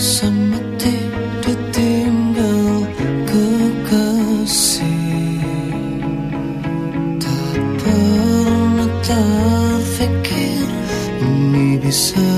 semati kekasih. Tak pernah terfikir ini bisa